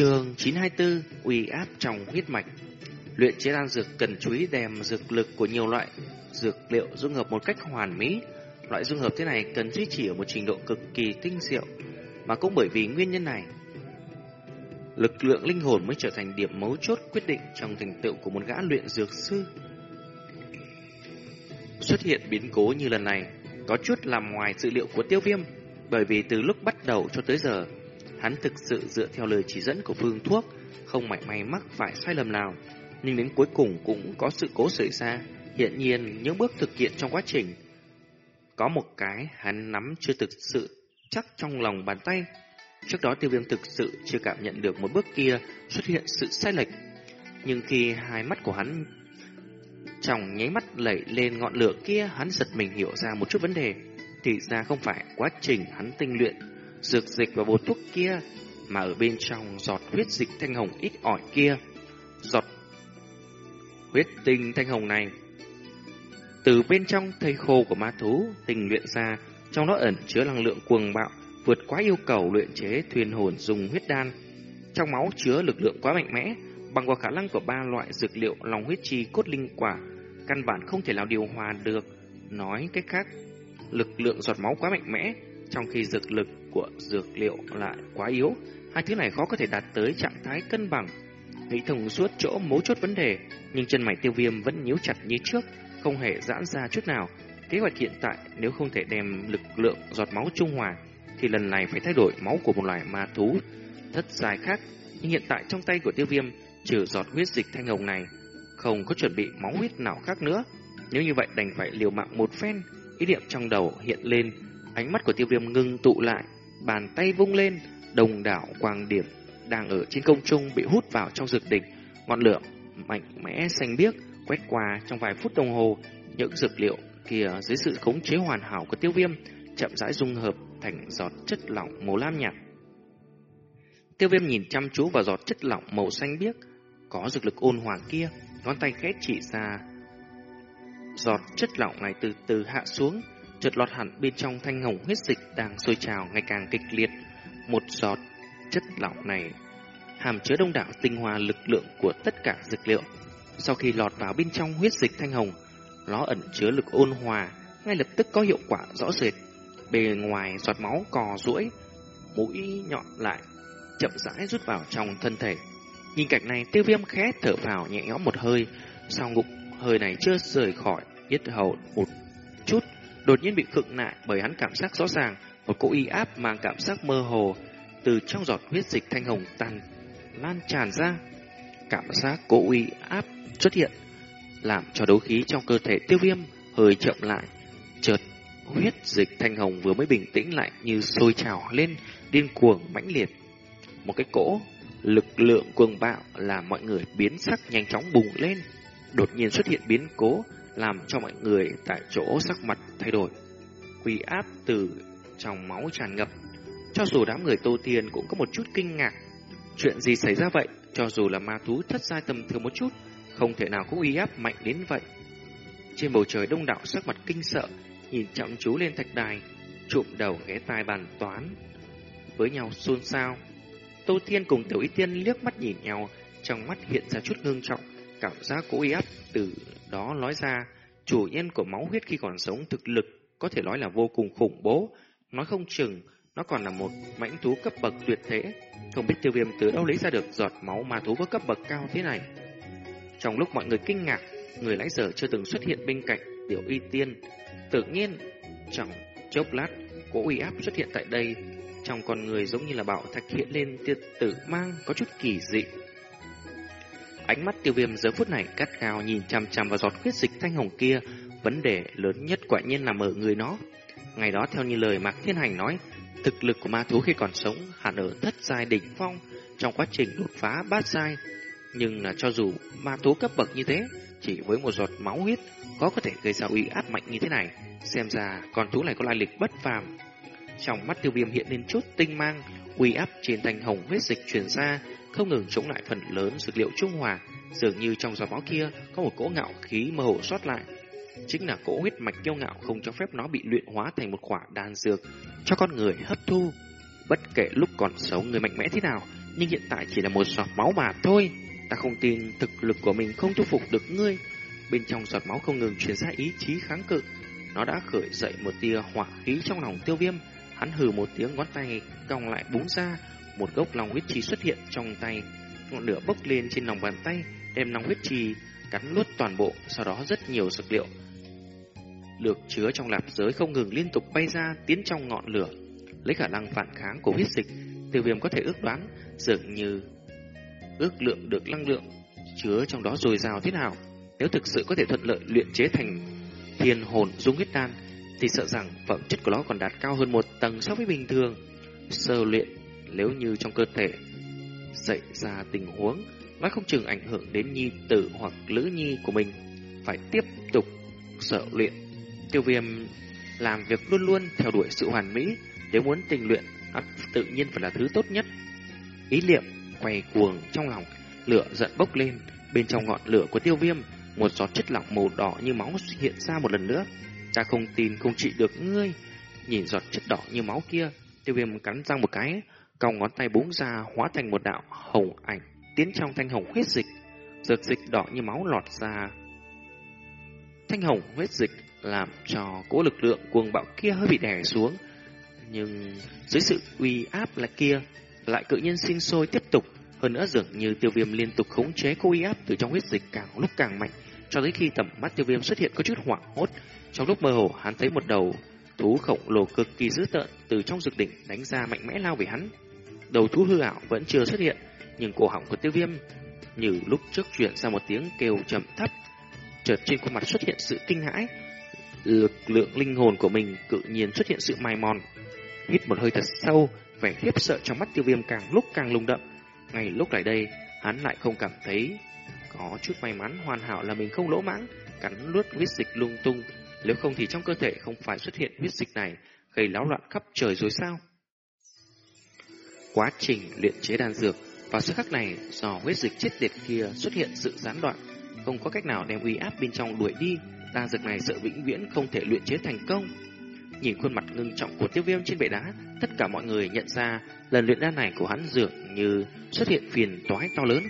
Trường 924 uy áp trong huyết mạch Luyện chế đan dược cần chú ý đem dược lực của nhiều loại dược liệu dung hợp một cách hoàn mỹ. Loại dung hợp thế này cần duy trì ở một trình độ cực kỳ tinh diệu, mà cũng bởi vì nguyên nhân này, lực lượng linh hồn mới trở thành điểm mấu chốt quyết định trong thành tựu của một gã luyện dược sư. Xuất hiện biến cố như lần này, có chút làm ngoài dự liệu của tiêu viêm, bởi vì từ lúc bắt đầu cho tới giờ, hắn thực sự dựa theo lời chỉ dẫn của phương thuốc, không mảy may mắc phải sai lầm nào nhưng đến cuối cùng cũng có sự cố xảy ra. Hiện nhiên, những bước thực hiện trong quá trình có một cái hắn nắm chưa thực sự chắc trong lòng bàn tay. Trước đó tiêu viêm thực sự chưa cảm nhận được một bước kia xuất hiện sự sai lệch. Nhưng khi hai mắt của hắn trong nháy mắt lẩy lên ngọn lửa kia, hắn giật mình hiểu ra một chút vấn đề. Thì ra không phải quá trình hắn tinh luyện dược dịch và bột thuốc kia, mà ở bên trong giọt huyết dịch thanh hồng ít ỏi kia. Giọt huyết tinh thanh hồng này. Từ bên trong thây khô của ma thú tình luyện ra, trong đó ẩn chứa năng lượng cuồng bạo, vượt quá yêu cầu luyện chế thuyền hồn dùng huyết đan. Trong máu chứa lực lượng quá mạnh mẽ, bằng qua khả năng của ba loại dược liệu lòng huyết chi cốt linh quả, căn bản không thể nào điều hòa được. Nói cách khác, lực lượng giọt máu quá mạnh mẽ, trong khi dược lực của dược liệu lại quá yếu, hai thứ này khó có thể đạt tới trạng thái cân bằng. Nghĩ thông suốt chỗ mấu chốt vấn đề, nhưng chân mày tiêu viêm vẫn nhíu chặt như trước, không hề giãn ra chút nào. Kế hoạch hiện tại nếu không thể đem lực lượng giọt máu trung hòa, thì lần này phải thay đổi máu của một loài ma thú thất dài khác. Nhưng hiện tại trong tay của tiêu viêm, trừ giọt huyết dịch thanh hồng này, không có chuẩn bị máu huyết nào khác nữa. Nếu như vậy đành phải liều mạng một phen, ý niệm trong đầu hiện lên, ánh mắt của tiêu viêm ngưng tụ lại, bàn tay vung lên, đồng đảo quang điểm đang ở trên công trung bị hút vào trong dược đỉnh, ngọn lửa mạnh mẽ xanh biếc quét qua trong vài phút đồng hồ, những dược liệu kia dưới sự khống chế hoàn hảo của tiêu viêm chậm rãi dung hợp thành giọt chất lỏng màu lam nhạt. Tiêu viêm nhìn chăm chú vào giọt chất lỏng màu xanh biếc, có dược lực ôn hòa kia, ngón tay khẽ chỉ ra. Giọt chất lỏng này từ từ hạ xuống, chợt lọt hẳn bên trong thanh hồng huyết dịch đang sôi trào ngày càng kịch liệt. Một giọt chất lỏng này hàm chứa đông đảo tinh hoa lực lượng của tất cả dược liệu. Sau khi lọt vào bên trong huyết dịch thanh hồng, nó ẩn chứa lực ôn hòa, ngay lập tức có hiệu quả rõ rệt. Bề ngoài giọt máu cò duỗi, mũi nhọn lại, chậm rãi rút vào trong thân thể. Nhìn cảnh này, tiêu viêm khẽ thở vào nhẹ nhõm một hơi, sau ngục hơi này chưa rời khỏi yết hầu một chút, đột nhiên bị khựng lại bởi hắn cảm giác rõ ràng, một cỗ y áp mang cảm giác mơ hồ từ trong giọt huyết dịch thanh hồng tan lan tràn ra. Cảm giác cỗ uy áp xuất hiện, làm cho đấu khí trong cơ thể tiêu viêm hơi chậm lại. Chợt, huyết dịch thanh hồng vừa mới bình tĩnh lại như sôi trào lên, điên cuồng mãnh liệt. Một cái cỗ, lực lượng cuồng bạo làm mọi người biến sắc nhanh chóng bùng lên. Đột nhiên xuất hiện biến cố, làm cho mọi người tại chỗ sắc mặt thay đổi. Quy áp từ trong máu tràn ngập. Cho dù đám người Tô Tiên cũng có một chút kinh ngạc Chuyện gì xảy ra vậy? Cho dù là ma thú thất giai tầm thường một chút, không thể nào có uy áp mạnh đến vậy. Trên bầu trời đông đảo sắc mặt kinh sợ, nhìn chăm chú lên thạch đài, trụm đầu ghé tai bàn toán. Với nhau xôn xao, Tô Thiên cùng Tiểu Y Tiên liếc mắt nhìn nhau, trong mắt hiện ra chút ngưng trọng, cảm giác cố uy áp từ đó nói ra, chủ nhân của máu huyết khi còn sống thực lực có thể nói là vô cùng khủng bố, nói không chừng nó còn là một mãnh thú cấp bậc tuyệt thế. Không biết tiêu viêm từ đâu lấy ra được giọt máu ma thú có cấp bậc cao thế này. Trong lúc mọi người kinh ngạc, người lãnh giờ chưa từng xuất hiện bên cạnh tiểu y tiên. Tự nhiên, trong chốc lát, cỗ uy áp xuất hiện tại đây. Trong con người giống như là bạo thạch hiện lên tia tử mang có chút kỳ dị. Ánh mắt tiêu viêm giờ phút này cắt gao nhìn chằm chằm vào giọt huyết dịch thanh hồng kia. Vấn đề lớn nhất quả nhiên nằm ở người nó. Ngày đó theo như lời Mạc Thiên Hành nói, Thực lực của ma thú khi còn sống hẳn ở thất giai đỉnh phong trong quá trình đột phá bát giai. Nhưng là cho dù ma thú cấp bậc như thế, chỉ với một giọt máu huyết có có thể gây ra uy áp mạnh như thế này. Xem ra con thú này có lai lịch bất phàm. Trong mắt tiêu viêm hiện lên chút tinh mang, uy áp trên thanh hồng huyết dịch truyền ra, không ngừng chống lại phần lớn dược liệu trung hòa. Dường như trong giọt máu kia có một cỗ ngạo khí mơ hồ sót lại, chính là cỗ huyết mạch kiêu ngạo không cho phép nó bị luyện hóa thành một quả đan dược cho con người hấp thu. Bất kể lúc còn sống người mạnh mẽ thế nào, nhưng hiện tại chỉ là một giọt máu mà thôi. Ta không tin thực lực của mình không thu phục được ngươi. Bên trong giọt máu không ngừng truyền ra ý chí kháng cự. Nó đã khởi dậy một tia hỏa khí trong lòng tiêu viêm. Hắn hừ một tiếng ngón tay cong lại búng ra. Một gốc lòng huyết chi xuất hiện trong tay. Ngọn lửa bốc lên trên lòng bàn tay, đem lòng huyết chi cắn nuốt toàn bộ. Sau đó rất nhiều dược liệu được chứa trong lạp giới không ngừng liên tục bay ra tiến trong ngọn lửa. Lấy khả năng phản kháng của huyết dịch, tiêu viêm có thể ước đoán dường như ước lượng được năng lượng chứa trong đó dồi dào thế nào. Nếu thực sự có thể thuận lợi luyện chế thành thiên hồn dung huyết đan, thì sợ rằng phẩm chất của nó còn đạt cao hơn một tầng so với bình thường. Sơ luyện nếu như trong cơ thể xảy ra tình huống, nói không chừng ảnh hưởng đến nhi tử hoặc lữ nhi của mình, phải tiếp tục sợ luyện. Tiêu viêm làm việc luôn luôn theo đuổi sự hoàn mỹ, nếu muốn tình luyện, tự nhiên phải là thứ tốt nhất. Ý niệm quay cuồng trong lòng, lửa giận bốc lên, bên trong ngọn lửa của tiêu viêm, một giọt chất lỏng màu đỏ như máu hiện ra một lần nữa. Ta không tin không trị được ngươi. Nhìn giọt chất đỏ như máu kia, tiêu viêm cắn răng một cái, còng ngón tay búng ra hóa thành một đạo hồng ảnh tiến trong thanh hồng huyết dịch. Dược dịch đỏ như máu lọt ra. Thanh hồng huyết dịch làm cho cỗ lực lượng cuồng bạo kia hơi bị đè xuống. Nhưng dưới sự uy áp là kia, lại cự nhiên sinh sôi tiếp tục. Hơn nữa dường như tiêu viêm liên tục khống chế cô uy áp từ trong huyết dịch càng lúc càng mạnh, cho tới khi tầm mắt tiêu viêm xuất hiện có chút hoảng hốt. Trong lúc mơ hồ, hắn thấy một đầu thú khổng lồ cực kỳ dữ tợn từ trong dược đỉnh đánh ra mạnh mẽ lao về hắn. Đầu thú hư ảo vẫn chưa xuất hiện, nhưng cổ họng của tiêu viêm như lúc trước chuyển sang một tiếng kêu trầm thấp. Chợt trên khuôn mặt xuất hiện sự kinh hãi, lực lượng linh hồn của mình tự nhiên xuất hiện sự mài mòn. Hít một hơi thật sâu, vẻ khiếp sợ trong mắt tiêu viêm càng lúc càng lung đậm. Ngay lúc lại đây, hắn lại không cảm thấy có chút may mắn hoàn hảo là mình không lỗ mãng, cắn nuốt huyết dịch lung tung. Nếu không thì trong cơ thể không phải xuất hiện huyết dịch này, gây láo loạn khắp trời rồi sao? Quá trình luyện chế đan dược vào sự khắc này do huyết dịch chết tiệt kia xuất hiện sự gián đoạn, không có cách nào đem uy áp bên trong đuổi đi, đan dược này sợ vĩnh viễn không thể luyện chế thành công. Nhìn khuôn mặt ngưng trọng của tiêu viêm trên bệ đá, tất cả mọi người nhận ra lần luyện đan này của hắn dường như xuất hiện phiền toái to lớn.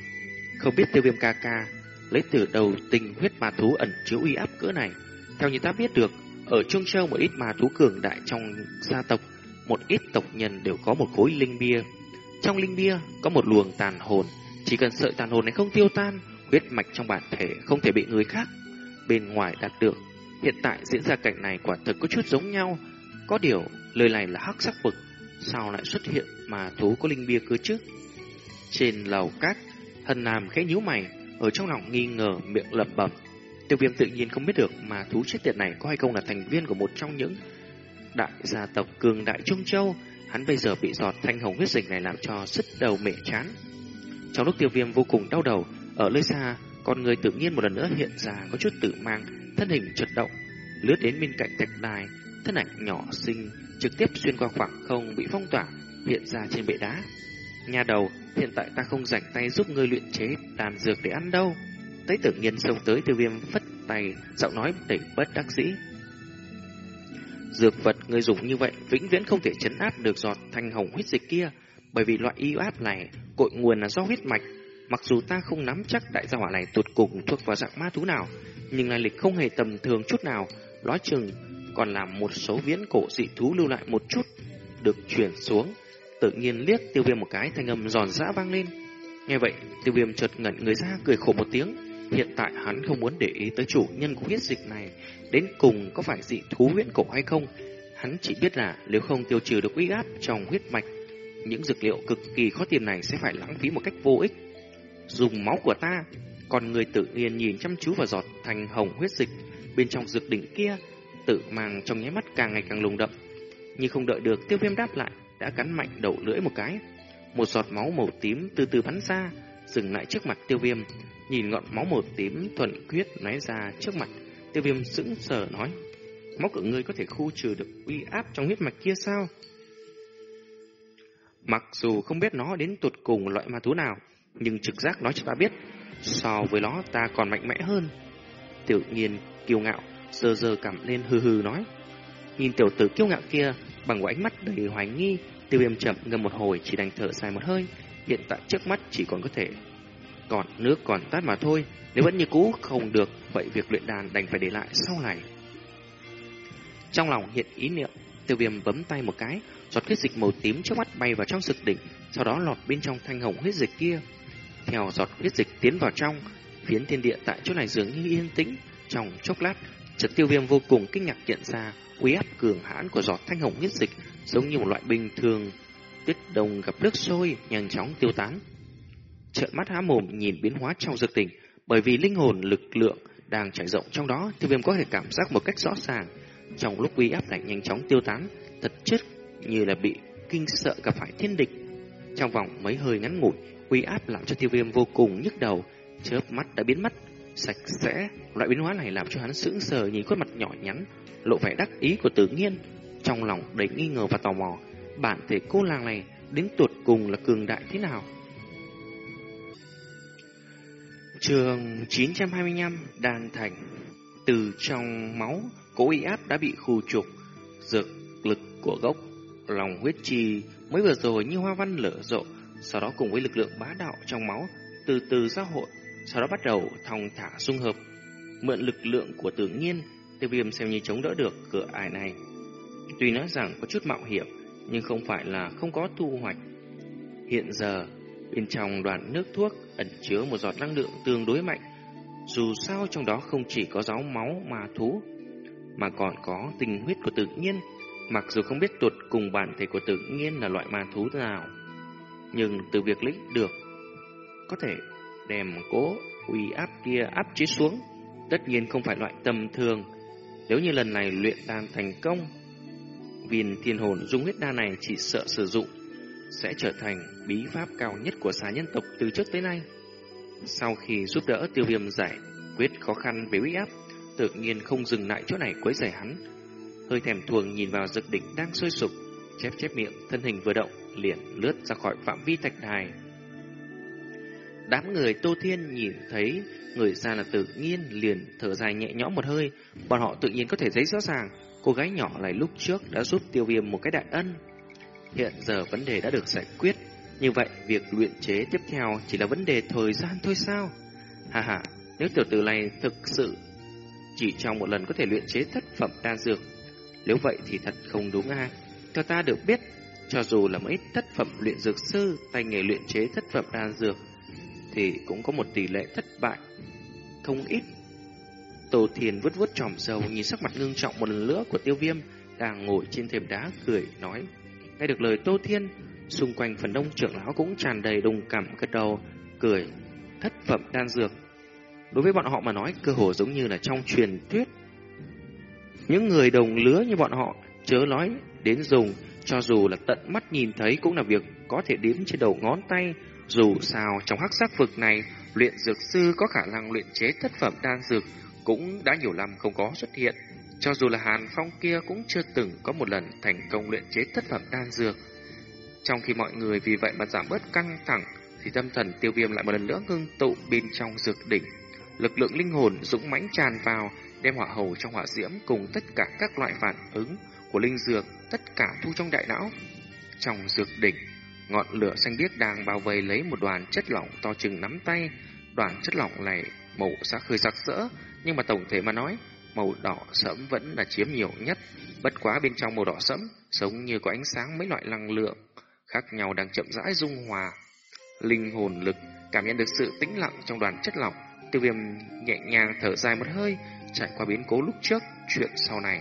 Không biết tiêu viêm ca ca lấy từ đầu tình huyết ma thú ẩn chứa uy áp cỡ này. Theo như ta biết được, ở Trung Châu một ít ma thú cường đại trong gia tộc, một ít tộc nhân đều có một khối linh bia. Trong linh bia có một luồng tàn hồn, chỉ cần sợi tàn hồn này không tiêu tan, huyết mạch trong bản thể không thể bị người khác bên ngoài đạt được. Hiện tại diễn ra cảnh này quả thực có chút giống nhau. Có điều, lời này là hắc sắc vực. Sao lại xuất hiện mà thú có linh bia cơ chứ? Trên lầu cát, Hân nam khẽ nhíu mày, ở trong lòng nghi ngờ miệng lẩm bẩm. Tiêu viêm tự nhiên không biết được mà thú chết tiệt này có hay không là thành viên của một trong những đại gia tộc cường đại Trung Châu. Hắn bây giờ bị giọt thanh hồng huyết dịch này làm cho sứt đầu mẻ chán. Trong lúc tiêu viêm vô cùng đau đầu, ở nơi xa, con người tự nhiên một lần nữa hiện ra có chút tự mang, thân hình chật động, lướt đến bên cạnh thạch đài, thân ảnh nhỏ xinh trực tiếp xuyên qua khoảng không bị phong tỏa, hiện ra trên bệ đá. Nhà đầu, hiện tại ta không rảnh tay giúp ngươi luyện chế đàn dược để ăn đâu. Thấy tự nhiên xông tới tiêu viêm phất tay, giọng nói đầy bất đắc dĩ. Dược vật người dùng như vậy vĩnh viễn không thể chấn áp được giọt thanh hồng huyết dịch kia, bởi vì loại y áp này cội nguồn là do huyết mạch Mặc dù ta không nắm chắc đại gia hỏa này tuột cùng thuộc vào dạng ma thú nào, nhưng lai lịch không hề tầm thường chút nào, nói chừng còn làm một số viễn cổ dị thú lưu lại một chút, được chuyển xuống. Tự nhiên liếc tiêu viêm một cái thanh âm giòn giã vang lên. Nghe vậy, tiêu viêm chợt ngẩn người ra cười khổ một tiếng. Hiện tại hắn không muốn để ý tới chủ nhân của huyết dịch này, đến cùng có phải dị thú huyễn cổ hay không. Hắn chỉ biết là nếu không tiêu trừ được uy áp trong huyết mạch, những dược liệu cực kỳ khó tìm này sẽ phải lãng phí một cách vô ích dùng máu của ta. Còn người tự nhiên nhìn chăm chú vào giọt thành hồng huyết dịch bên trong dược đỉnh kia, tự mang trong nháy mắt càng ngày càng lùng đậm. Nhưng không đợi được tiêu viêm đáp lại, đã cắn mạnh đầu lưỡi một cái. Một giọt máu màu tím từ từ bắn ra, dừng lại trước mặt tiêu viêm. Nhìn ngọn máu màu tím thuần quyết nói ra trước mặt, tiêu viêm sững sờ nói. Máu của ngươi có thể khu trừ được uy áp trong huyết mạch kia sao? Mặc dù không biết nó đến tuột cùng loại ma thú nào, nhưng trực giác nói cho ta biết, so với nó ta còn mạnh mẽ hơn. Tiểu nhiên kiêu ngạo, giờ giờ cảm lên hừ hừ nói. Nhìn tiểu tử kiêu ngạo kia, bằng một ánh mắt đầy hoài nghi, Tiêu viêm chậm ngâm một hồi chỉ đành thở dài một hơi. Hiện tại trước mắt chỉ còn có thể còn nước còn tát mà thôi. Nếu vẫn như cũ không được, vậy việc luyện đàn đành phải để lại sau này. Trong lòng hiện ý niệm, tiêu viêm bấm tay một cái, giọt huyết dịch màu tím trước mắt bay vào trong sực đỉnh, sau đó lọt bên trong thanh hồng huyết dịch kia. Theo giọt huyết dịch tiến vào trong, phiến thiên địa tại chỗ này dường như yên tĩnh. Trong chốc lát, chợt tiêu viêm vô cùng kinh ngạc hiện ra uy áp cường hãn của giọt thanh hồng huyết dịch giống như một loại bình thường tuyết đồng gặp nước sôi nhanh chóng tiêu tán. Trợn mắt há mồm nhìn biến hóa trong dược tình, bởi vì linh hồn lực lượng đang trải rộng trong đó, tiêu viêm có thể cảm giác một cách rõ ràng. Trong lúc uy áp lạnh nhanh chóng tiêu tán, thật chất như là bị kinh sợ gặp phải thiên địch. Trong vòng mấy hơi ngắn ngủi, uy áp làm cho tiêu viêm vô cùng nhức đầu, chớp mắt đã biến mất, sạch sẽ. Loại biến hóa này làm cho hắn sững sờ nhìn khuôn mặt nhỏ nhắn, lộ vẻ đắc ý của tự nhiên. Trong lòng đầy nghi ngờ và tò mò, bản thể cô làng này đến tuột cùng là cường đại thế nào? Trường 925 Đan Thành Từ trong máu, cố y áp đã bị khu trục, dược lực của gốc lòng huyết chi mới vừa rồi như hoa văn lở rộ, sau đó cùng với lực lượng bá đạo trong máu từ từ giao hội, sau đó bắt đầu thong thả xung hợp. Mượn lực lượng của tự nhiên, tiêu viêm xem như chống đỡ được cửa ải này. Tuy nói rằng có chút mạo hiểm, nhưng không phải là không có thu hoạch. Hiện giờ, bên trong đoạn nước thuốc ẩn chứa một giọt năng lượng tương đối mạnh. Dù sao trong đó không chỉ có giáo máu mà thú, mà còn có tình huyết của tự nhiên, mặc dù không biết tuột cùng bản thể của tự nhiên là loại ma thú nào. Nhưng từ việc lấy được, có thể đem cố uy áp kia áp chế xuống, tất nhiên không phải loại tầm thường. Nếu như lần này luyện đan thành công, viên thiên hồn dung huyết đan này chỉ sợ sử dụng sẽ trở thành bí pháp cao nhất của xã nhân tộc từ trước tới nay. Sau khi giúp đỡ tiêu viêm giải quyết khó khăn về uy áp, tự nhiên không dừng lại chỗ này quấy rầy hắn. Hơi thèm thuồng nhìn vào dực đỉnh đang sôi sục, chép chép miệng, thân hình vừa động, liền lướt ra khỏi phạm vi thạch đài. Đám người Tô Thiên nhìn thấy người ra là tự nhiên liền thở dài nhẹ nhõm một hơi, bọn họ tự nhiên có thể thấy rõ ràng, cô gái nhỏ này lúc trước đã giúp tiêu viêm một cái đại ân. Hiện giờ vấn đề đã được giải quyết, như vậy việc luyện chế tiếp theo chỉ là vấn đề thời gian thôi sao? Hà hà, nếu tiểu tử này thực sự chỉ trong một lần có thể luyện chế thất phẩm đan dược, nếu vậy thì thật không đúng à? Theo ta được biết, cho dù là mấy thất phẩm luyện dược sư tay nghề luyện chế thất phẩm đan dược, thì cũng có một tỷ lệ thất bại không ít. Tô Thiền vứt vứt tròm dầu nhìn sắc mặt ngưng trọng một lần nữa của tiêu viêm đang ngồi trên thềm đá cười nói. Nghe được lời Tô Thiên, xung quanh phần đông trưởng lão cũng tràn đầy đồng cảm gật đầu, cười, thất phẩm đan dược. Đối với bọn họ mà nói, cơ hồ giống như là trong truyền thuyết. Những người đồng lứa như bọn họ, chớ nói đến dùng, cho dù là tận mắt nhìn thấy cũng là việc có thể đếm trên đầu ngón tay. Dù sao, trong hắc sắc vực này, luyện dược sư có khả năng luyện chế thất phẩm đan dược cũng đã nhiều năm không có xuất hiện. Cho dù là Hàn Phong kia cũng chưa từng có một lần thành công luyện chế thất phẩm đan dược. Trong khi mọi người vì vậy mà giảm bớt căng thẳng, thì tâm thần tiêu viêm lại một lần nữa ngưng tụ bên trong dược đỉnh. Lực lượng linh hồn dũng mãnh tràn vào, đem hỏa hầu trong hỏa diễm cùng tất cả các loại phản ứng của linh dược, tất cả thu trong đại não. Trong dược đỉnh, ngọn lửa xanh biếc đang bao vây lấy một đoàn chất lỏng to chừng nắm tay. Đoàn chất lỏng này màu sắc hơi sặc sỡ, nhưng mà tổng thể mà nói, màu đỏ sẫm vẫn là chiếm nhiều nhất. Bất quá bên trong màu đỏ sẫm, giống như có ánh sáng mấy loại năng lượng khác nhau đang chậm rãi dung hòa. Linh hồn lực cảm nhận được sự tĩnh lặng trong đoàn chất lỏng, tiêu viêm nhẹ nhàng thở dài một hơi, trải qua biến cố lúc trước, chuyện sau này.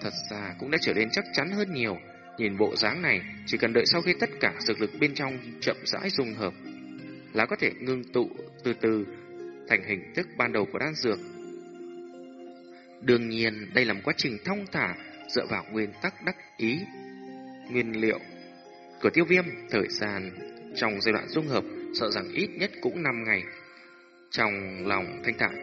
Thật ra cũng đã trở nên chắc chắn hơn nhiều. Nhìn bộ dáng này, chỉ cần đợi sau khi tất cả dược lực bên trong chậm rãi dung hợp, là có thể ngưng tụ từ từ thành hình thức ban đầu của đan dược. Đương nhiên, đây là một quá trình thông thả dựa vào nguyên tắc đắc ý. Nguyên liệu của tiêu viêm, thời gian trong giai đoạn dung hợp sợ rằng ít nhất cũng 5 ngày. Trong lòng thanh thản,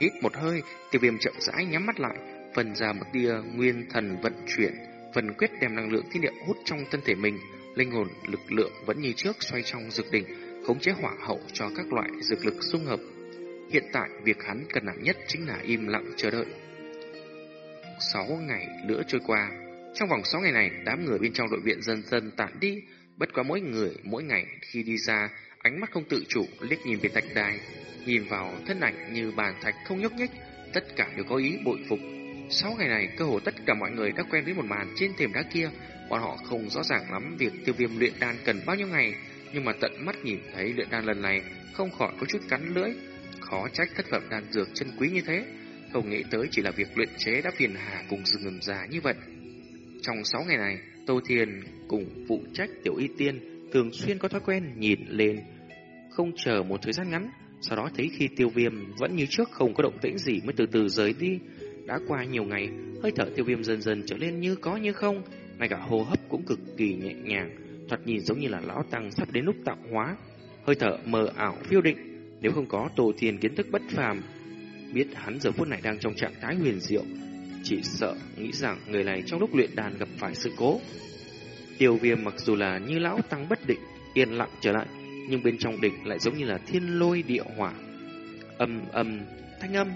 hít một hơi, tiêu viêm chậm rãi nhắm mắt lại, phần ra một tia nguyên thần vận chuyển, phần quyết đem năng lượng thiên địa hút trong thân thể mình, linh hồn lực lượng vẫn như trước xoay trong dược đỉnh, khống chế hỏa hậu cho các loại dược lực dung hợp. Hiện tại, việc hắn cần làm nhất chính là im lặng chờ đợi. Sáu ngày nữa trôi qua, Trong vòng 6 ngày này, đám người bên trong đội viện dần dần tản đi, bất quá mỗi người mỗi ngày khi đi ra, ánh mắt không tự chủ liếc nhìn về thạch đài, nhìn vào thân ảnh như bàn thạch không nhúc nhích, tất cả đều có ý bội phục. 6 ngày này, cơ hồ tất cả mọi người đã quen với một màn trên thềm đá kia, bọn họ không rõ ràng lắm việc tiêu viêm luyện đan cần bao nhiêu ngày, nhưng mà tận mắt nhìn thấy luyện đan lần này không khỏi có chút cắn lưỡi. Khó trách thất phẩm đan dược chân quý như thế, không nghĩ tới chỉ là việc luyện chế đã phiền hà cùng rừng ngầm già như vậy. Trong 6 ngày này, Tô Thiền cùng phụ trách tiểu y tiên thường xuyên có thói quen nhìn lên, không chờ một thời gian ngắn, sau đó thấy khi tiêu viêm vẫn như trước không có động tĩnh gì mới từ từ rời đi. Đã qua nhiều ngày, hơi thở tiêu viêm dần dần trở lên như có như không, ngay cả hô hấp cũng cực kỳ nhẹ nhàng, thoạt nhìn giống như là lão tăng sắp đến lúc tạo hóa. Hơi thở mờ ảo phiêu định, nếu không có Tô Thiên kiến thức bất phàm, biết hắn giờ phút này đang trong trạng thái huyền diệu, chỉ sợ nghĩ rằng người này trong lúc luyện đàn gặp phải sự cố. Tiêu viêm mặc dù là như lão tăng bất định, yên lặng trở lại, nhưng bên trong đỉnh lại giống như là thiên lôi địa hỏa. Âm âm, thanh âm,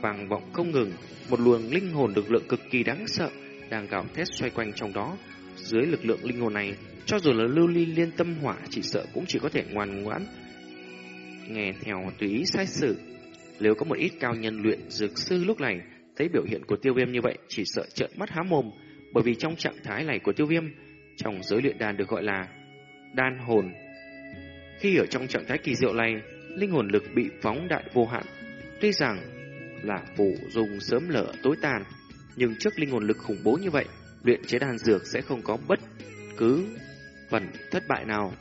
vang vọng không ngừng, một luồng linh hồn lực lượng cực kỳ đáng sợ đang gào thét xoay quanh trong đó. Dưới lực lượng linh hồn này, cho dù là lưu ly liên tâm hỏa chỉ sợ cũng chỉ có thể ngoan ngoãn nghe theo tùy ý sai sử. Nếu có một ít cao nhân luyện dược sư lúc này thấy biểu hiện của tiêu viêm như vậy chỉ sợ trợn mắt há mồm, bởi vì trong trạng thái này của tiêu viêm, trong giới luyện đàn được gọi là đan hồn. Khi ở trong trạng thái kỳ diệu này, linh hồn lực bị phóng đại vô hạn. Tuy rằng là phủ dùng sớm lở tối tàn, nhưng trước linh hồn lực khủng bố như vậy, luyện chế đan dược sẽ không có bất cứ phần thất bại nào.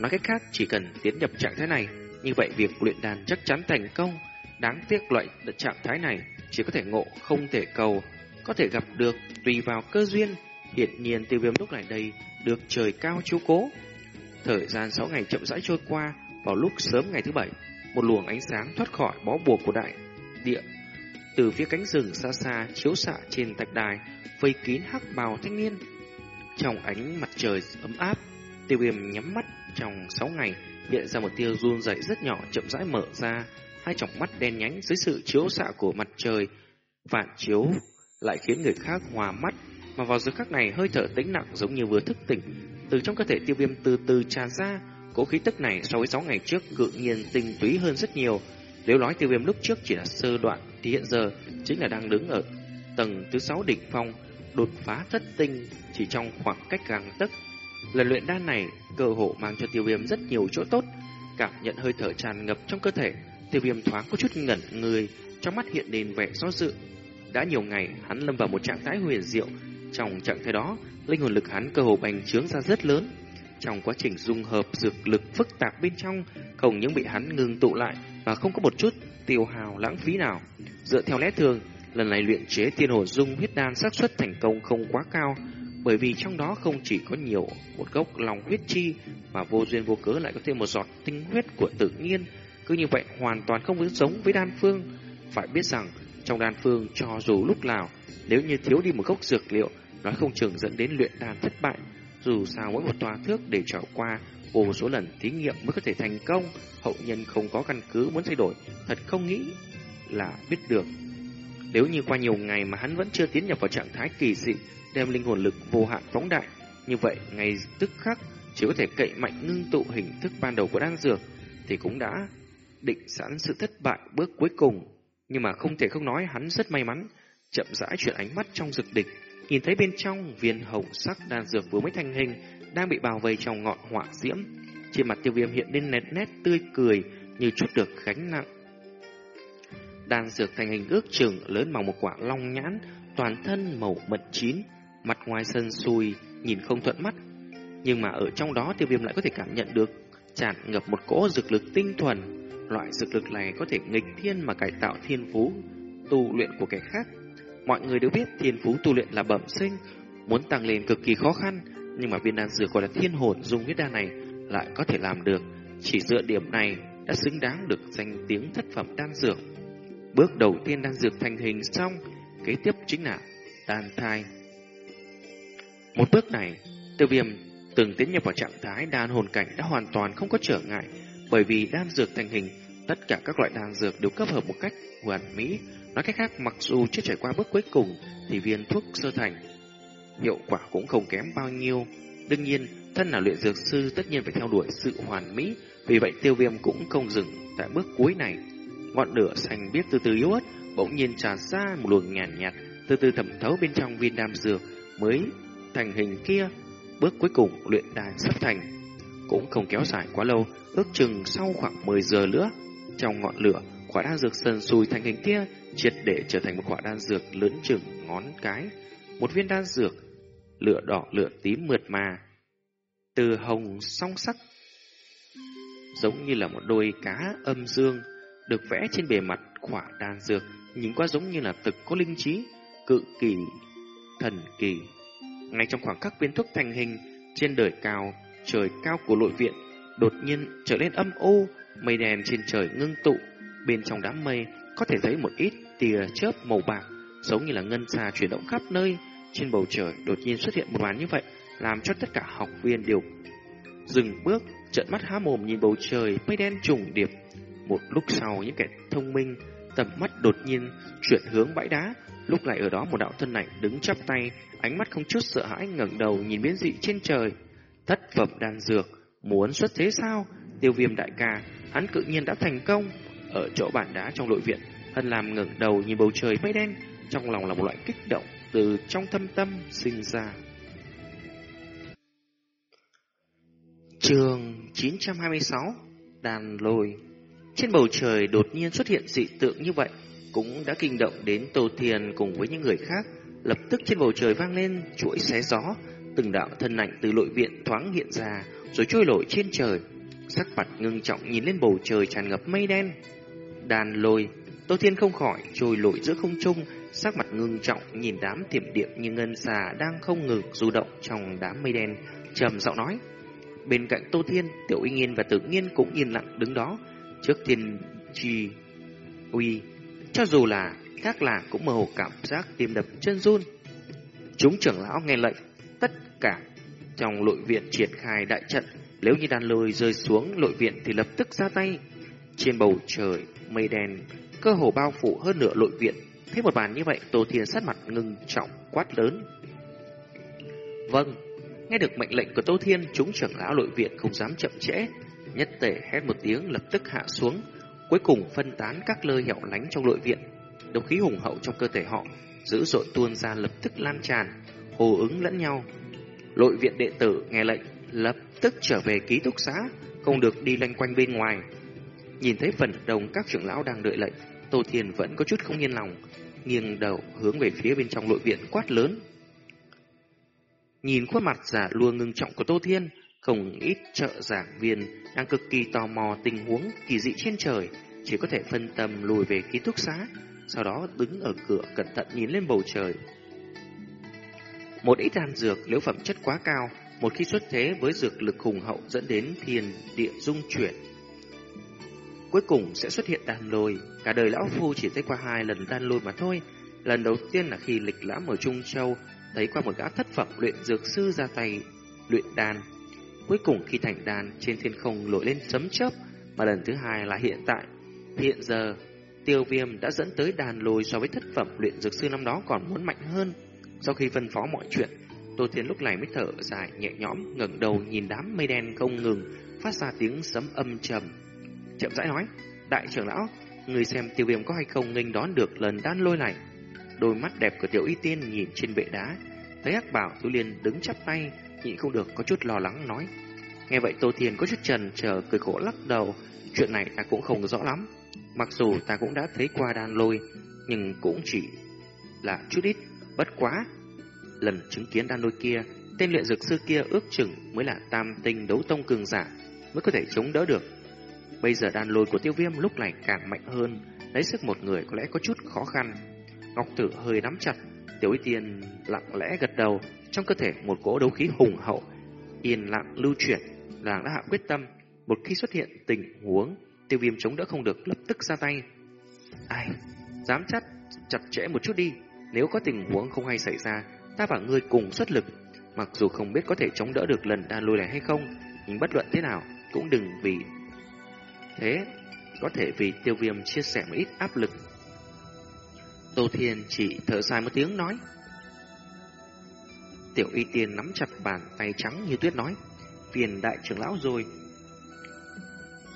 Nói cách khác, chỉ cần tiến nhập trạng thái này, như vậy việc luyện đàn chắc chắn thành công. Đáng tiếc loại trạng thái này chỉ có thể ngộ không thể cầu, có thể gặp được tùy vào cơ duyên. Hiển nhiên tiêu viêm lúc này đây được trời cao chiếu cố. Thời gian 6 ngày chậm rãi trôi qua, vào lúc sớm ngày thứ bảy, một luồng ánh sáng thoát khỏi bó buộc của đại địa. Từ phía cánh rừng xa xa chiếu xạ trên thạch đài, vây kín hắc bào thanh niên. Trong ánh mặt trời ấm áp, tiêu viêm nhắm mắt trong 6 ngày hiện ra một tia run rẩy rất nhỏ chậm rãi mở ra, hai tròng mắt đen nhánh dưới sự chiếu xạ của mặt trời phản chiếu lại khiến người khác hòa mắt, mà vào giờ khắc này hơi thở tĩnh nặng giống như vừa thức tỉnh, từ trong cơ thể tiêu viêm từ từ tràn ra, cố khí tức này so với 6 ngày trước cự nhiên tinh túy hơn rất nhiều. Nếu nói tiêu viêm lúc trước chỉ là sơ đoạn thì hiện giờ chính là đang đứng ở tầng thứ 6 đỉnh phong, đột phá thất tinh chỉ trong khoảng cách gang tấc. Lần luyện đan này cơ hộ mang cho tiêu viêm rất nhiều chỗ tốt, cảm nhận hơi thở tràn ngập trong cơ thể, tiêu viêm thoáng có chút ngẩn người, trong mắt hiện lên vẻ do dự. Đã nhiều ngày, hắn lâm vào một trạng thái huyền diệu, trong trạng thái đó, linh hồn lực hắn cơ hồ bành trướng ra rất lớn. Trong quá trình dung hợp dược lực phức tạp bên trong, không những bị hắn ngừng tụ lại mà không có một chút tiêu hào lãng phí nào. Dựa theo lẽ thường, lần này luyện chế tiên hồn dung huyết đan xác suất thành công không quá cao, bởi vì trong đó không chỉ có nhiều một gốc lòng huyết chi mà vô duyên vô cớ lại có thêm một giọt tinh huyết của tự nhiên, cứ như vậy hoàn toàn không giống với đan phương. Phải biết rằng trong đan phương cho dù lúc nào nếu như thiếu đi một gốc dược liệu, nó không chừng dẫn đến luyện đan thất bại. Dù sao mỗi một tòa thước để trải qua vô số lần thí nghiệm mới có thể thành công, hậu nhân không có căn cứ muốn thay đổi, thật không nghĩ là biết được. Nếu như qua nhiều ngày mà hắn vẫn chưa tiến nhập vào trạng thái kỳ dị, đem linh hồn lực vô hạn phóng đại, như vậy ngay tức khắc chỉ có thể cậy mạnh ngưng tụ hình thức ban đầu của đan dược thì cũng đã định sẵn sự thất bại bước cuối cùng. Nhưng mà không thể không nói hắn rất may mắn, chậm rãi chuyển ánh mắt trong dược địch, nhìn thấy bên trong viên hồng sắc đan dược vừa mới thành hình đang bị bao vây trong ngọn hỏa diễm. Trên mặt tiêu viêm hiện lên nét nét tươi cười như chút được gánh nặng. Đan dược thành hình ước chừng lớn bằng một quả long nhãn, toàn thân màu mật chín, mặt ngoài sân sùi, nhìn không thuận mắt. Nhưng mà ở trong đó tiêu viêm lại có thể cảm nhận được tràn ngập một cỗ dược lực tinh thuần. Loại dược lực này có thể nghịch thiên mà cải tạo thiên phú, tu luyện của kẻ khác. Mọi người đều biết thiên phú tu luyện là bẩm sinh, muốn tăng lên cực kỳ khó khăn, nhưng mà viên đan dược gọi là thiên hồn dung huyết đan này lại có thể làm được. Chỉ dựa điểm này đã xứng đáng được danh tiếng thất phẩm đan dược. Bước đầu tiên đan dược thành hình xong, kế tiếp chính là đan thai. Một bước này, tiêu viêm từng tiến nhập vào trạng thái đan hồn cảnh đã hoàn toàn không có trở ngại, bởi vì đan dược thành hình, tất cả các loại đan dược đều cấp hợp một cách hoàn mỹ. Nói cách khác, mặc dù chưa trải qua bước cuối cùng, thì viên thuốc sơ thành hiệu quả cũng không kém bao nhiêu. Đương nhiên, thân là luyện dược sư tất nhiên phải theo đuổi sự hoàn mỹ, vì vậy tiêu viêm cũng không dừng tại bước cuối này. Ngọn lửa xanh biếc từ từ yếu ớt, bỗng nhiên tràn ra một luồng nhàn nhạt, nhạt, từ từ thẩm thấu bên trong viên đan dược mới thành hình kia. Bước cuối cùng luyện đan sắp thành, cũng không kéo dài quá lâu, ước chừng sau khoảng 10 giờ nữa, trong ngọn lửa, quả đan dược sần sùi thành hình kia triệt để trở thành một quả đan dược lớn chừng ngón cái. Một viên đan dược, lửa đỏ lửa tím mượt mà, từ hồng song sắc, giống như là một đôi cá âm dương, được vẽ trên bề mặt quả đan dược, nhìn qua giống như là thực có linh trí, cự kỳ, thần kỳ. Ngay trong khoảng khắc viên thuốc thành hình, trên đời cao, trời cao của nội viện, đột nhiên trở lên âm u, mây đèn trên trời ngưng tụ, bên trong đám mây có thể thấy một ít tia chớp màu bạc, giống như là ngân xa chuyển động khắp nơi. Trên bầu trời đột nhiên xuất hiện một màn như vậy, làm cho tất cả học viên đều dừng bước, trợn mắt há mồm nhìn bầu trời mây đen trùng điệp. Một lúc sau những kẻ thông minh, tầm mắt đột nhiên chuyển hướng bãi đá, lúc này ở đó một đạo thân ảnh đứng chắp tay, ánh mắt không chút sợ hãi ngẩng đầu nhìn biến dị trên trời. Thất phẩm đan dược, muốn xuất thế sao? Tiêu viêm đại ca, hắn cự nhiên đã thành công. Ở chỗ bản đá trong nội viện, Hân làm ngẩng đầu nhìn bầu trời mây đen, trong lòng là một loại kích động từ trong thâm tâm sinh ra. Trường 926 Đàn lôi trên bầu trời đột nhiên xuất hiện dị tượng như vậy Cũng đã kinh động đến Tô Thiền cùng với những người khác. Lập tức trên bầu trời vang lên chuỗi xé gió Từng đạo thân ảnh từ nội viện thoáng hiện ra Rồi trôi nổi trên trời. Sắc mặt ngưng trọng nhìn lên bầu trời tràn ngập mây đen. Đàn lôi Tô Thiên không khỏi trôi nổi giữa không trung Sắc mặt ngưng trọng nhìn đám tiềm điệp như ngân xà đang không ngừng du động trong đám mây đen trầm giọng nói. Bên cạnh Tô Thiên, Tiểu Y Nghiên và tử Nghiên cũng yên lặng đứng đó trước thiên Chi uy. Cho dù là các là cũng mơ hồ cảm giác tim đập chân run. Chúng trưởng lão nghe lệnh, tất cả trong nội viện triển khai đại trận. Nếu như đàn lôi rơi xuống nội viện thì lập tức ra tay. Trên bầu trời, mây đen, cơ hồ bao phủ hơn nửa nội viện. Thấy một bàn như vậy, Tô Thiên sát mặt ngưng trọng quát lớn. Vâng, Nghe được mệnh lệnh của Tô Thiên, chúng trưởng lão nội viện không dám chậm trễ, nhất tể hét một tiếng lập tức hạ xuống, cuối cùng phân tán các lơi hẻo lánh trong nội viện. Độc khí hùng hậu trong cơ thể họ dữ dội tuôn ra lập tức lan tràn, hồ ứng lẫn nhau. Nội viện đệ tử nghe lệnh lập tức trở về ký túc xá, không được đi lanh quanh bên ngoài. Nhìn thấy phần đông các trưởng lão đang đợi lệnh, Tô Thiên vẫn có chút không yên lòng, nghiêng đầu hướng về phía bên trong nội viện quát lớn. Nhìn khuôn mặt giả lua ngưng trọng của Tô Thiên, không ít trợ giảng viên đang cực kỳ tò mò tình huống kỳ dị trên trời, chỉ có thể phân tâm lùi về ký túc xá, sau đó đứng ở cửa cẩn thận nhìn lên bầu trời. Một ít đan dược nếu phẩm chất quá cao, một khi xuất thế với dược lực hùng hậu dẫn đến thiên địa dung chuyển. Cuối cùng sẽ xuất hiện đàn lôi, cả đời lão phu chỉ thấy qua hai lần đan lôi mà thôi. Lần đầu tiên là khi lịch lãm ở Trung Châu, thấy qua một gã thất phẩm luyện dược sư ra tay luyện đan. Cuối cùng khi thành đàn trên thiên không nổi lên sấm chớp, mà lần thứ hai là hiện tại. Hiện giờ, tiêu viêm đã dẫn tới đàn lôi so với thất phẩm luyện dược sư năm đó còn muốn mạnh hơn. Sau khi phân phó mọi chuyện, Tô Thiên lúc này mới thở dài nhẹ nhõm ngẩng đầu nhìn đám mây đen không ngừng phát ra tiếng sấm âm trầm. Chậm rãi nói, đại trưởng lão, người xem tiêu viêm có hay không nghênh đón được lần đan lôi này. Đôi mắt đẹp của tiểu y tiên nhìn trên bệ đá, thấy hắc bảo Tú Liên đứng chắp tay, nhịn không được có chút lo lắng nói. Nghe vậy Tô Thiền có chút trần chờ cười khổ lắc đầu, chuyện này ta cũng không rõ lắm. Mặc dù ta cũng đã thấy qua đan lôi, nhưng cũng chỉ là chút ít, bất quá. Lần chứng kiến đan lôi kia, tên luyện dược sư kia ước chừng mới là tam tinh đấu tông cường giả, mới có thể chống đỡ được. Bây giờ đan lôi của tiêu viêm lúc này càng mạnh hơn, lấy sức một người có lẽ có chút khó khăn. Ngọc Tử hơi nắm chặt, Tiểu Y Tiên lặng lẽ gật đầu, trong cơ thể một cỗ đấu khí hùng hậu, yên lặng lưu chuyển, nàng đã hạ quyết tâm, một khi xuất hiện tình huống, tiêu viêm chống đỡ không được lập tức ra tay. Ai, dám chắc, chặt chẽ một chút đi, nếu có tình huống không hay xảy ra, ta và ngươi cùng xuất lực, mặc dù không biết có thể chống đỡ được lần đan lôi này hay không, nhưng bất luận thế nào, cũng đừng vì thế, có thể vì tiêu viêm chia sẻ một ít áp lực. Tô Thiên chỉ thở dài một tiếng nói. Tiểu y tiên nắm chặt bàn tay trắng như tuyết nói. Phiền đại trưởng lão rồi.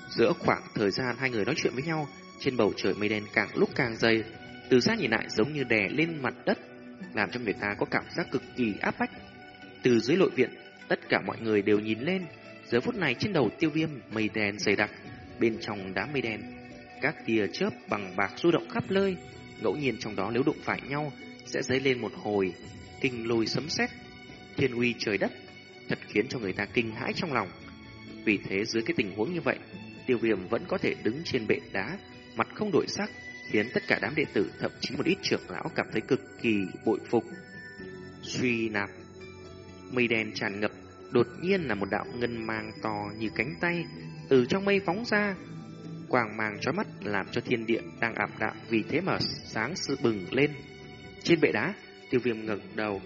Giữa khoảng thời gian hai người nói chuyện với nhau, trên bầu trời mây đen càng lúc càng dày, từ xa nhìn lại giống như đè lên mặt đất, làm cho người ta có cảm giác cực kỳ áp bách. Từ dưới lội viện, tất cả mọi người đều nhìn lên, giờ phút này trên đầu tiêu viêm mây đen dày đặc, bên trong đám mây đen, các tia chớp bằng bạc du động khắp nơi, ngẫu nhiên trong đó nếu đụng phải nhau sẽ dấy lên một hồi kinh lôi sấm sét, thiên uy trời đất, thật khiến cho người ta kinh hãi trong lòng. Vì thế dưới cái tình huống như vậy, tiêu viêm vẫn có thể đứng trên bệ đá, mặt không đổi sắc, khiến tất cả đám đệ tử thậm chí một ít trưởng lão cảm thấy cực kỳ bội phục. Suy nạp Mây đen tràn ngập, đột nhiên là một đạo ngân mang to như cánh tay, từ trong mây phóng ra. Quang mang cho mắt làm cho thiên địa đang ảm đạm vì thế mà sáng sự bừng lên. Trên bệ đá, tiêu viêm ngẩng đầu,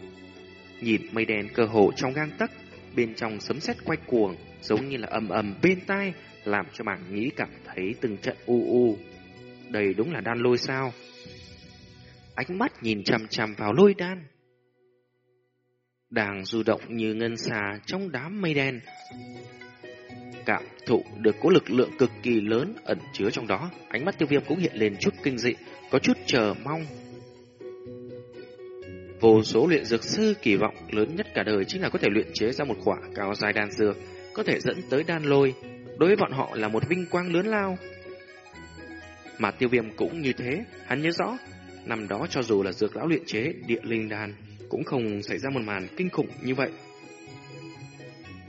nhìn mây đen cơ hồ trong gang tấc, bên trong sấm sét quay cuồng, giống như là ầm ầm bên tai, làm cho mảng nghĩ cảm thấy từng trận u u. Đây đúng là đan lôi sao? Ánh mắt nhìn chằm chằm vào lôi đan. Đang du động như ngân xà trong đám mây đen. Cảm thụ được có lực lượng cực kỳ lớn ẩn chứa trong đó. Ánh mắt tiêu viêm cũng hiện lên chút kinh dị, có chút chờ mong. Vô số luyện dược sư kỳ vọng lớn nhất cả đời chính là có thể luyện chế ra một quả cao dài đan dược, có thể dẫn tới đan lôi. Đối với bọn họ là một vinh quang lớn lao. Mà tiêu viêm cũng như thế, hắn nhớ rõ, năm đó cho dù là dược lão luyện chế địa linh đan, cũng không xảy ra một màn kinh khủng như vậy.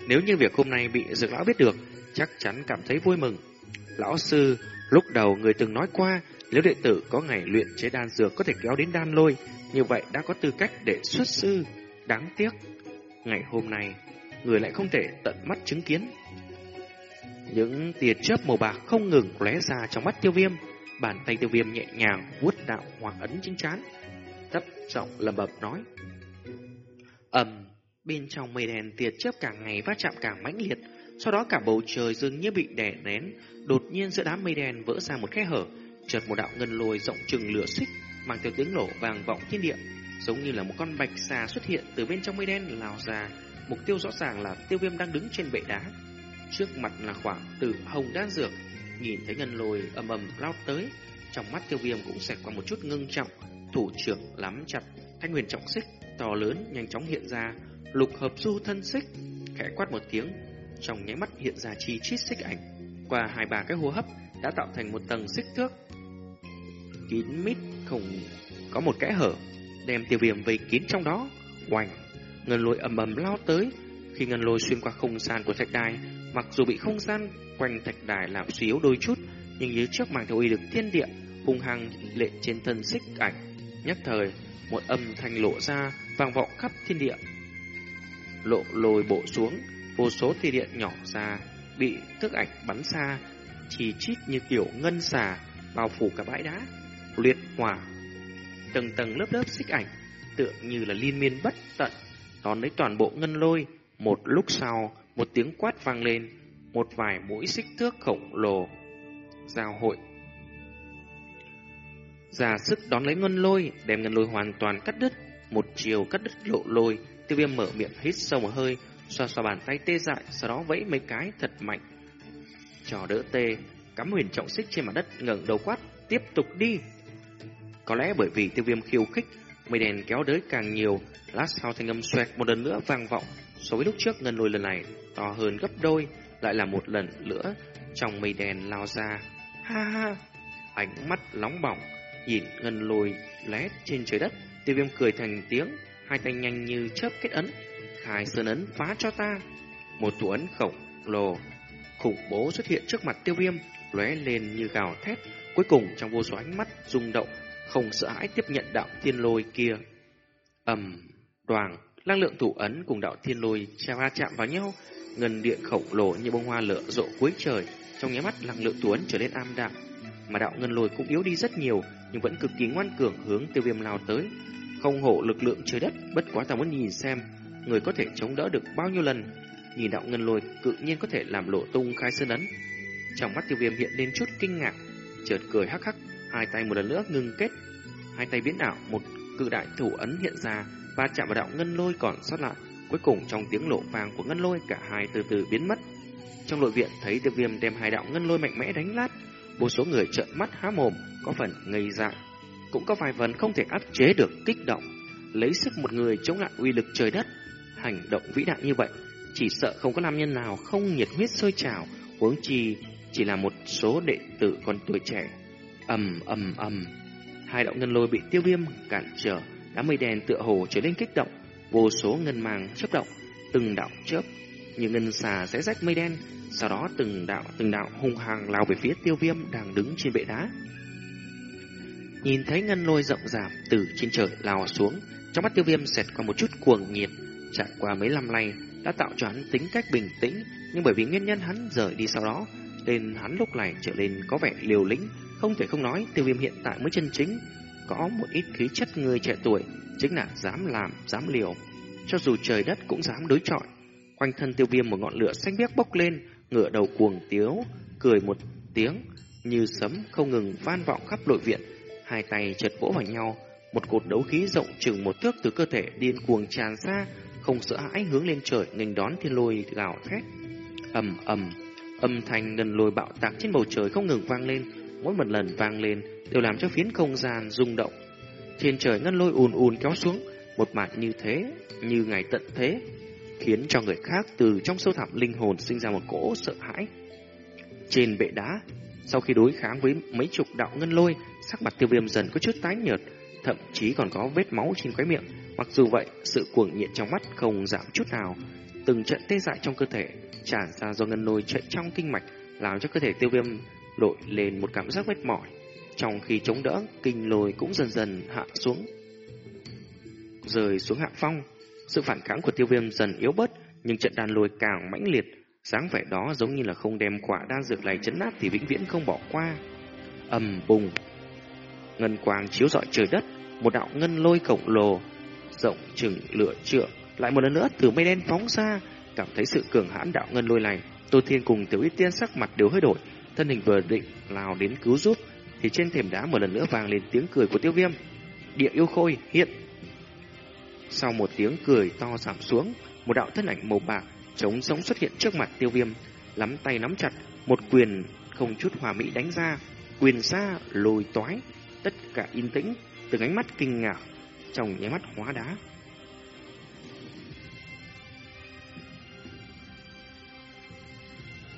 Nếu như việc hôm nay bị dược lão biết được, chắc chắn cảm thấy vui mừng. Lão sư, lúc đầu người từng nói qua, nếu đệ tử có ngày luyện chế đan dược có thể kéo đến đan lôi, như vậy đã có tư cách để xuất sư. Đáng tiếc, ngày hôm nay, người lại không thể tận mắt chứng kiến. Những tia chớp màu bạc không ngừng lóe ra trong mắt tiêu viêm, bàn tay tiêu viêm nhẹ nhàng vuốt đạo hoàng ấn chính chán, thấp giọng lầm bập nói: ầm bên trong mây đèn tia chớp càng ngày va chạm càng mãnh liệt, sau đó cả bầu trời dường như bị đè nén, đột nhiên giữa đám mây đen vỡ ra một khe hở, chợt một đạo ngân lôi rộng chừng lửa xích mang theo tiếng nổ vang vọng thiên địa, giống như là một con bạch xà xuất hiện từ bên trong mây đen lao ra. Mục tiêu rõ ràng là tiêu viêm đang đứng trên bệ đá. Trước mặt là khoảng tử hồng đan dược, nhìn thấy ngân lôi ầm ầm lao tới, trong mắt tiêu viêm cũng xẹt qua một chút ngưng trọng, thủ trưởng lắm chặt thanh huyền trọng xích to lớn nhanh chóng hiện ra, lục hợp du thân xích, khẽ quát một tiếng, trong nháy mắt hiện ra chi chít xích ảnh, qua hai ba cái hô hấp đã tạo thành một tầng xích thước kín mít không có một kẽ hở, đem tiêu viêm vây kín trong đó. Oành, ngân lôi ầm ầm lao tới. Khi ngân lôi xuyên qua không gian của thạch đài, mặc dù bị không gian quanh thạch đài làm suy yếu đôi chút, nhưng như trước mang theo uy lực thiên địa, hung hăng lệ trên thân xích ảnh. Nhất thời, một âm thanh lộ ra, vang vọng khắp thiên địa. Lộ lôi bộ xuống, vô số tia điện nhỏ ra, bị thức ảnh bắn xa, chỉ chít như kiểu ngân xà, bao phủ cả bãi đá liệt hỏa. Tầng tầng lớp lớp xích ảnh, tựa như là liên miên bất tận, đón lấy toàn bộ ngân lôi. Một lúc sau, một tiếng quát vang lên, một vài mũi xích thước khổng lồ. Giao hội. Giả sức đón lấy ngân lôi, đem ngân lôi hoàn toàn cắt đứt. Một chiều cắt đứt lộ lôi, tiêu viêm mở miệng hít sâu một hơi, xoa xoa bàn tay tê dại, sau đó vẫy mấy cái thật mạnh. cho đỡ tê, cắm huyền trọng xích trên mặt đất ngẩng đầu quát, tiếp tục đi. Có lẽ bởi vì tiêu viêm khiêu khích, mây đèn kéo đới càng nhiều, lát sau thanh âm xoẹt một lần nữa vang vọng. So với lúc trước ngân lôi lần này, to hơn gấp đôi, lại là một lần nữa, trong mây đèn lao ra. Ha ha! Ánh mắt nóng bỏng, nhìn ngân lôi lét trên trời đất, tiêu viêm cười thành tiếng, hai tay nhanh như chớp kết ấn hai sơn ấn phá cho ta. Một thủ ấn khổng lồ, khủng bố xuất hiện trước mặt tiêu viêm, lóe lên như gào thét. Cuối cùng trong vô số ánh mắt rung động, không sợ hãi tiếp nhận đạo thiên lôi kia. ầm, đoàn, năng lượng thủ ấn cùng đạo thiên lôi va chạm vào nhau, ngân điện khổng lồ như bông hoa lửa rộ cuối trời, trong nháy mắt năng lượng thủ ấn trở nên am đạm, mà đạo ngân lôi cũng yếu đi rất nhiều, nhưng vẫn cực kỳ ngoan cường hướng tiêu viêm lao tới. Không hổ lực lượng trời đất, bất quá ta muốn nhìn xem người có thể chống đỡ được bao nhiêu lần. Nhìn đạo ngân lôi tự nhiên có thể làm lộ tung khai sơn ấn. Trong mắt tiêu viêm hiện lên chút kinh ngạc, chợt cười hắc hắc Hai tay một lần nữa ngừng kết, hai tay biến ảo, một cự đại thủ ấn hiện ra, va chạm vào đạo ngân lôi còn sót lại. Cuối cùng trong tiếng lộ vàng của ngân lôi cả hai từ từ biến mất. Trong nội viện thấy tiêu viêm đem hai đạo ngân lôi mạnh mẽ đánh lát, một số người trợn mắt há mồm, có phần ngây dại, cũng có vài phần không thể áp chế được kích động, lấy sức một người chống lại uy lực trời đất. Hành động vĩ đại như vậy, chỉ sợ không có nam nhân nào không nhiệt huyết sôi trào, huống chi chỉ là một số đệ tử còn tuổi trẻ. ầm ầm ầm, hai đạo ngân lôi bị tiêu viêm cản trở, đám mây đen tựa hồ trở nên kích động, vô số ngân màng chớp động, từng đạo chớp như ngân xà sẽ rách mây đen, sau đó từng đạo từng đạo hung hăng lao về phía tiêu viêm đang đứng trên bệ đá. Nhìn thấy ngân lôi rộng rạp từ trên trời lao xuống, trong mắt tiêu viêm xẹt qua một chút cuồng nhiệt, trải qua mấy năm nay đã tạo cho hắn tính cách bình tĩnh, nhưng bởi vì nguyên nhân hắn rời đi sau đó, nên hắn lúc này trở nên có vẻ liều lĩnh, không thể không nói tiêu viêm hiện tại mới chân chính, có một ít khí chất người trẻ tuổi, chính là dám làm, dám liều, cho dù trời đất cũng dám đối chọi. Quanh thân tiêu viêm một ngọn lửa xanh biếc bốc lên, ngựa đầu cuồng tiếu, cười một tiếng, như sấm không ngừng vang vọng khắp nội viện, hai tay chật vỗ vào nhau, một cột đấu khí rộng chừng một thước từ cơ thể điên cuồng tràn ra, không sợ hãi hướng lên trời nghênh đón thiên lôi gào thét. ầm ầm, âm thanh ngân lôi bạo tạc trên bầu trời không ngừng vang lên, mỗi một lần vang lên đều làm cho phiến không gian rung động. Trên trời ngân lôi ùn ùn kéo xuống, một mặt như thế, như ngày tận thế, khiến cho người khác từ trong sâu thẳm linh hồn sinh ra một cỗ sợ hãi. Trên bệ đá, sau khi đối kháng với mấy chục đạo ngân lôi, sắc mặt tiêu viêm dần có chút tái nhợt, thậm chí còn có vết máu trên khóe miệng. Mặc dù vậy, sự cuồng nhiệt trong mắt không giảm chút nào. Từng trận tê dại trong cơ thể tràn ra do ngân lôi chạy trong kinh mạch, làm cho cơ thể tiêu viêm lội lên một cảm giác mệt mỏi. Trong khi chống đỡ, kinh lôi cũng dần dần hạ xuống. Rời xuống hạ phong, sự phản kháng của tiêu viêm dần yếu bớt, nhưng trận đàn lôi càng mãnh liệt. Sáng vẻ đó giống như là không đem quả đan dược này chấn nát thì vĩnh viễn không bỏ qua. ầm bùng, ngân quang chiếu rọi trời đất, một đạo ngân lôi khổng lồ rộng chừng lửa trượng lại một lần nữa từ mây đen phóng ra, cảm thấy sự cường hãn đạo ngân lôi này, Tô Thiên cùng Tiểu Y Tiên sắc mặt đều hơi đổi, thân hình vừa định lao đến cứu giúp thì trên thềm đá một lần nữa vang lên tiếng cười của Tiêu Viêm. Địa yêu khôi hiện. Sau một tiếng cười to giảm xuống, một đạo thân ảnh màu bạc trống sống xuất hiện trước mặt Tiêu Viêm, lắm tay nắm chặt, một quyền không chút hòa mỹ đánh ra, quyền xa lôi toái, tất cả yên tĩnh, từng ánh mắt kinh ngạc trong nháy mắt hóa đá.